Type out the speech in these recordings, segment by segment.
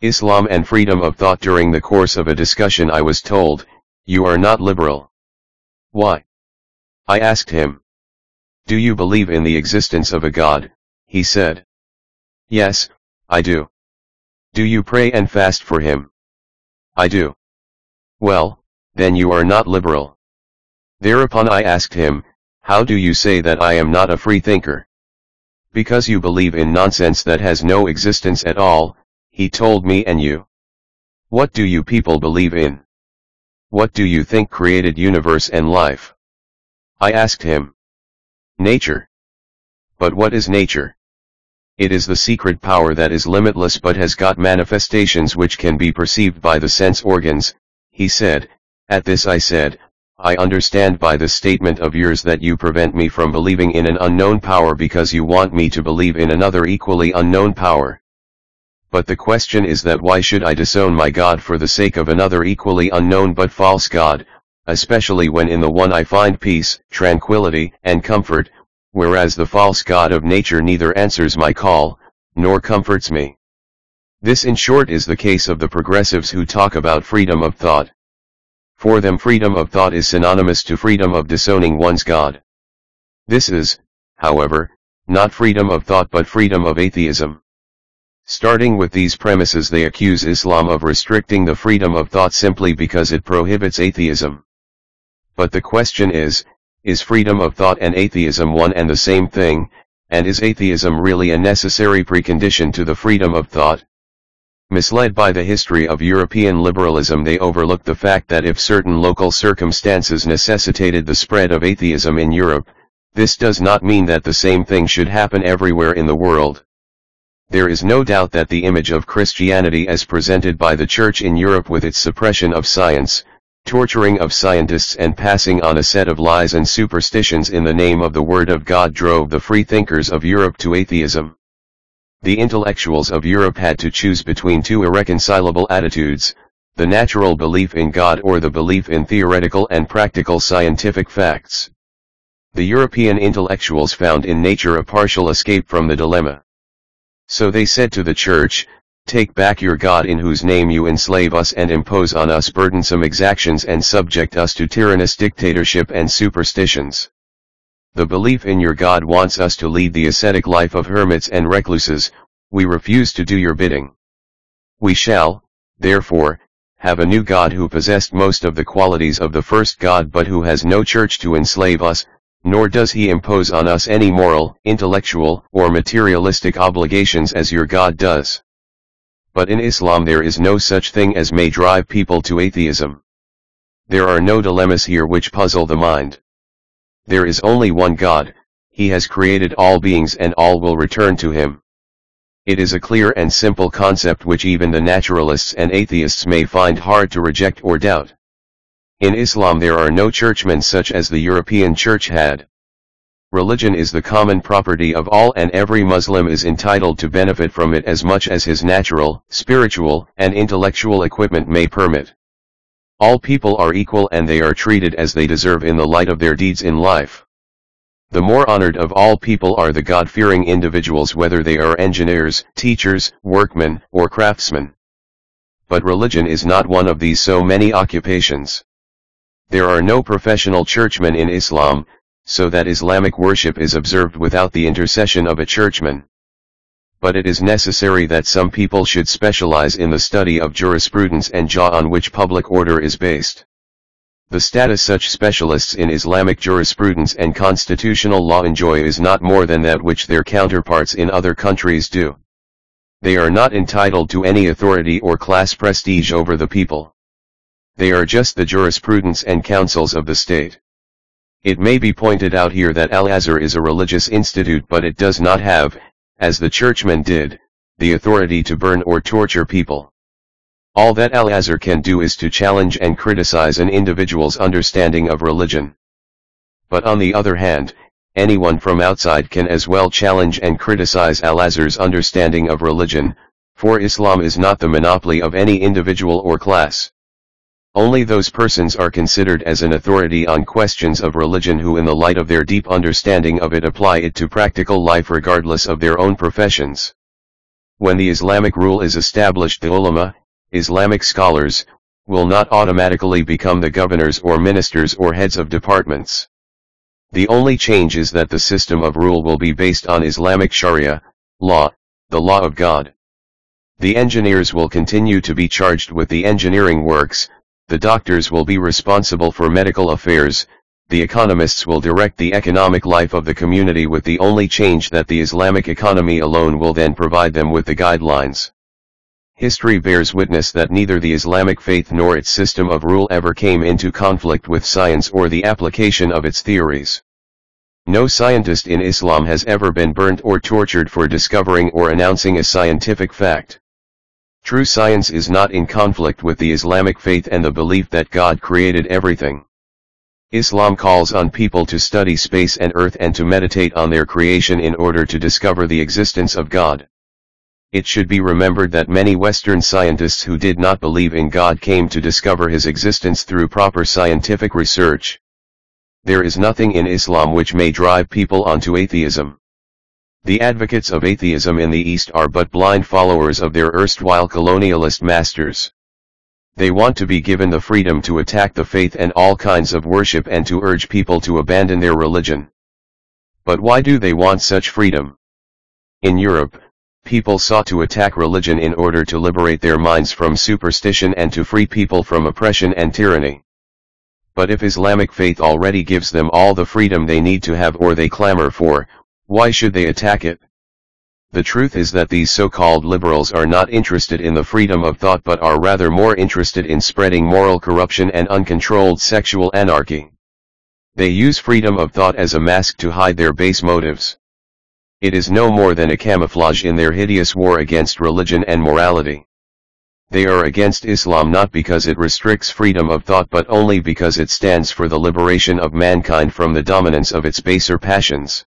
Islam and freedom of thought during the course of a discussion I was told, you are not liberal. Why? I asked him. Do you believe in the existence of a God? He said. Yes, I do. Do you pray and fast for him? I do. Well, then you are not liberal. Thereupon I asked him, how do you say that I am not a free thinker? Because you believe in nonsense that has no existence at all, he told me and you. What do you people believe in? What do you think created universe and life? I asked him. Nature. But what is nature? It is the secret power that is limitless but has got manifestations which can be perceived by the sense organs, he said, at this I said, I understand by this statement of yours that you prevent me from believing in an unknown power because you want me to believe in another equally unknown power. But the question is that why should I disown my God for the sake of another equally unknown but false God, especially when in the one I find peace, tranquility, and comfort, whereas the false God of nature neither answers my call, nor comforts me. This in short is the case of the progressives who talk about freedom of thought. For them freedom of thought is synonymous to freedom of disowning one's God. This is, however, not freedom of thought but freedom of atheism. Starting with these premises they accuse Islam of restricting the freedom of thought simply because it prohibits atheism. But the question is, is freedom of thought and atheism one and the same thing, and is atheism really a necessary precondition to the freedom of thought? Misled by the history of European liberalism they overlook the fact that if certain local circumstances necessitated the spread of atheism in Europe, this does not mean that the same thing should happen everywhere in the world. There is no doubt that the image of Christianity as presented by the Church in Europe with its suppression of science, torturing of scientists and passing on a set of lies and superstitions in the name of the Word of God drove the free thinkers of Europe to atheism. The intellectuals of Europe had to choose between two irreconcilable attitudes, the natural belief in God or the belief in theoretical and practical scientific facts. The European intellectuals found in nature a partial escape from the dilemma. So they said to the church, Take back your God in whose name you enslave us and impose on us burdensome exactions and subject us to tyrannous dictatorship and superstitions. The belief in your God wants us to lead the ascetic life of hermits and recluses, we refuse to do your bidding. We shall, therefore, have a new God who possessed most of the qualities of the first God but who has no church to enslave us, nor does he impose on us any moral, intellectual, or materialistic obligations as your God does. But in Islam there is no such thing as may drive people to atheism. There are no dilemmas here which puzzle the mind. There is only one God, he has created all beings and all will return to him. It is a clear and simple concept which even the naturalists and atheists may find hard to reject or doubt. In Islam there are no churchmen such as the European Church had. Religion is the common property of all and every Muslim is entitled to benefit from it as much as his natural, spiritual, and intellectual equipment may permit. All people are equal and they are treated as they deserve in the light of their deeds in life. The more honored of all people are the God-fearing individuals whether they are engineers, teachers, workmen, or craftsmen. But religion is not one of these so many occupations. There are no professional churchmen in Islam, so that Islamic worship is observed without the intercession of a churchman. But it is necessary that some people should specialize in the study of jurisprudence and jaw on which public order is based. The status such specialists in Islamic jurisprudence and constitutional law enjoy is not more than that which their counterparts in other countries do. They are not entitled to any authority or class prestige over the people. They are just the jurisprudence and councils of the state. It may be pointed out here that Al-Azhar is a religious institute but it does not have, as the churchmen did, the authority to burn or torture people. All that Al-Azhar can do is to challenge and criticize an individual's understanding of religion. But on the other hand, anyone from outside can as well challenge and criticize Al-Azhar's understanding of religion, for Islam is not the monopoly of any individual or class. Only those persons are considered as an authority on questions of religion who in the light of their deep understanding of it apply it to practical life regardless of their own professions. When the Islamic rule is established the ulama, Islamic scholars, will not automatically become the governors or ministers or heads of departments. The only change is that the system of rule will be based on Islamic Sharia, law, the law of God. The engineers will continue to be charged with the engineering works, the doctors will be responsible for medical affairs, the economists will direct the economic life of the community with the only change that the Islamic economy alone will then provide them with the guidelines. History bears witness that neither the Islamic faith nor its system of rule ever came into conflict with science or the application of its theories. No scientist in Islam has ever been burnt or tortured for discovering or announcing a scientific fact. True science is not in conflict with the Islamic faith and the belief that God created everything. Islam calls on people to study space and earth and to meditate on their creation in order to discover the existence of God. It should be remembered that many Western scientists who did not believe in God came to discover his existence through proper scientific research. There is nothing in Islam which may drive people onto atheism. The advocates of atheism in the East are but blind followers of their erstwhile colonialist masters. They want to be given the freedom to attack the faith and all kinds of worship and to urge people to abandon their religion. But why do they want such freedom? In Europe, people sought to attack religion in order to liberate their minds from superstition and to free people from oppression and tyranny. But if Islamic faith already gives them all the freedom they need to have or they clamor for, why should they attack it? The truth is that these so-called liberals are not interested in the freedom of thought but are rather more interested in spreading moral corruption and uncontrolled sexual anarchy. They use freedom of thought as a mask to hide their base motives. It is no more than a camouflage in their hideous war against religion and morality. They are against Islam not because it restricts freedom of thought but only because it stands for the liberation of mankind from the dominance of its baser passions.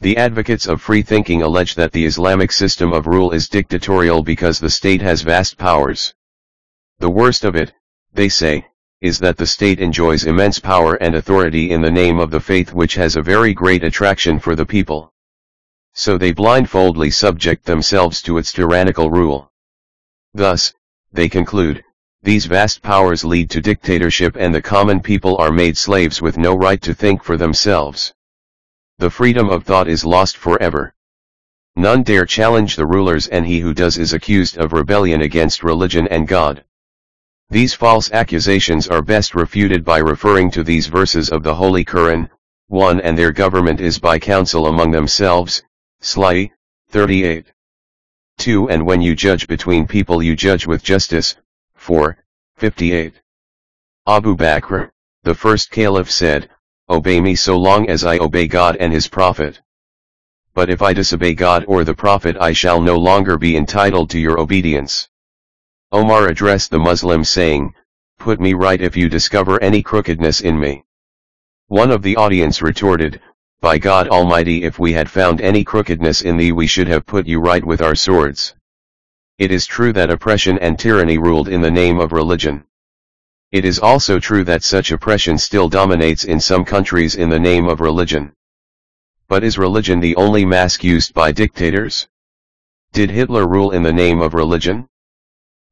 The advocates of free thinking allege that the Islamic system of rule is dictatorial because the state has vast powers. The worst of it, they say, is that the state enjoys immense power and authority in the name of the faith which has a very great attraction for the people. So they blindfoldly subject themselves to its tyrannical rule. Thus, they conclude, these vast powers lead to dictatorship and the common people are made slaves with no right to think for themselves the freedom of thought is lost forever. None dare challenge the rulers and he who does is accused of rebellion against religion and God. These false accusations are best refuted by referring to these verses of the Holy Quran, 1 and their government is by counsel among themselves, Sly, 38. 2 and when you judge between people you judge with justice, 4, 58. Abu Bakr, the first caliph said, Obey me so long as I obey God and his prophet. But if I disobey God or the prophet I shall no longer be entitled to your obedience. Omar addressed the Muslims saying, Put me right if you discover any crookedness in me. One of the audience retorted, By God Almighty if we had found any crookedness in thee we should have put you right with our swords. It is true that oppression and tyranny ruled in the name of religion. It is also true that such oppression still dominates in some countries in the name of religion. But is religion the only mask used by dictators? Did Hitler rule in the name of religion?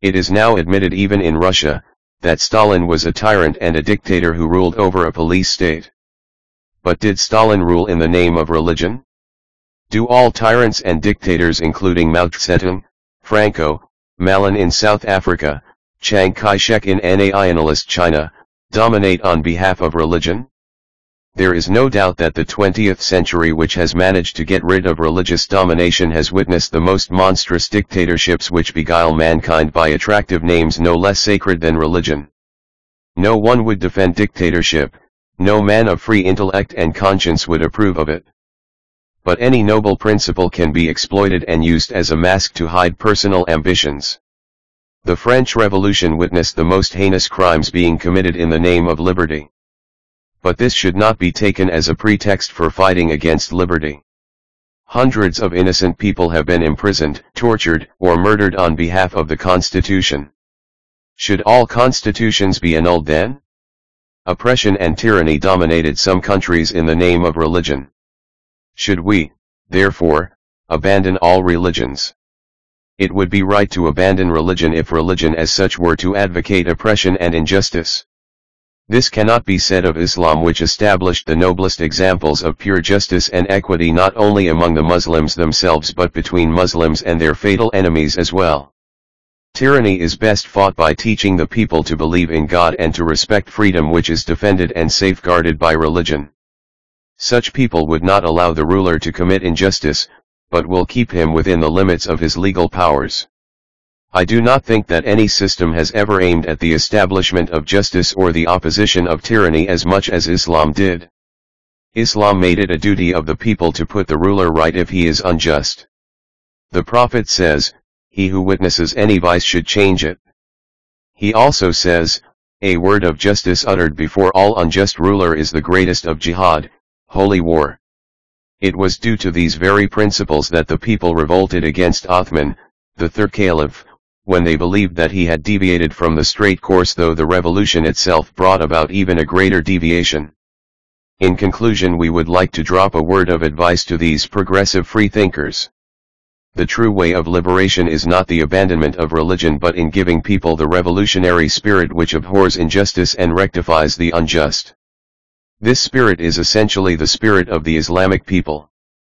It is now admitted even in Russia, that Stalin was a tyrant and a dictator who ruled over a police state. But did Stalin rule in the name of religion? Do all tyrants and dictators including Mao Zedong, Franco, Malan in South Africa, Chiang Kai-shek in Nationalist China, dominate on behalf of religion? There is no doubt that the 20th century which has managed to get rid of religious domination has witnessed the most monstrous dictatorships which beguile mankind by attractive names no less sacred than religion. No one would defend dictatorship, no man of free intellect and conscience would approve of it. But any noble principle can be exploited and used as a mask to hide personal ambitions. The French Revolution witnessed the most heinous crimes being committed in the name of liberty. But this should not be taken as a pretext for fighting against liberty. Hundreds of innocent people have been imprisoned, tortured, or murdered on behalf of the Constitution. Should all constitutions be annulled then? Oppression and tyranny dominated some countries in the name of religion. Should we, therefore, abandon all religions? It would be right to abandon religion if religion as such were to advocate oppression and injustice. This cannot be said of Islam which established the noblest examples of pure justice and equity not only among the Muslims themselves but between Muslims and their fatal enemies as well. Tyranny is best fought by teaching the people to believe in God and to respect freedom which is defended and safeguarded by religion. Such people would not allow the ruler to commit injustice, but will keep him within the limits of his legal powers. I do not think that any system has ever aimed at the establishment of justice or the opposition of tyranny as much as Islam did. Islam made it a duty of the people to put the ruler right if he is unjust. The Prophet says, he who witnesses any vice should change it. He also says, a word of justice uttered before all unjust ruler is the greatest of jihad, holy war. It was due to these very principles that the people revolted against Othman, the third caliph, when they believed that he had deviated from the straight course though the revolution itself brought about even a greater deviation. In conclusion we would like to drop a word of advice to these progressive freethinkers. The true way of liberation is not the abandonment of religion but in giving people the revolutionary spirit which abhors injustice and rectifies the unjust. This spirit is essentially the spirit of the Islamic people.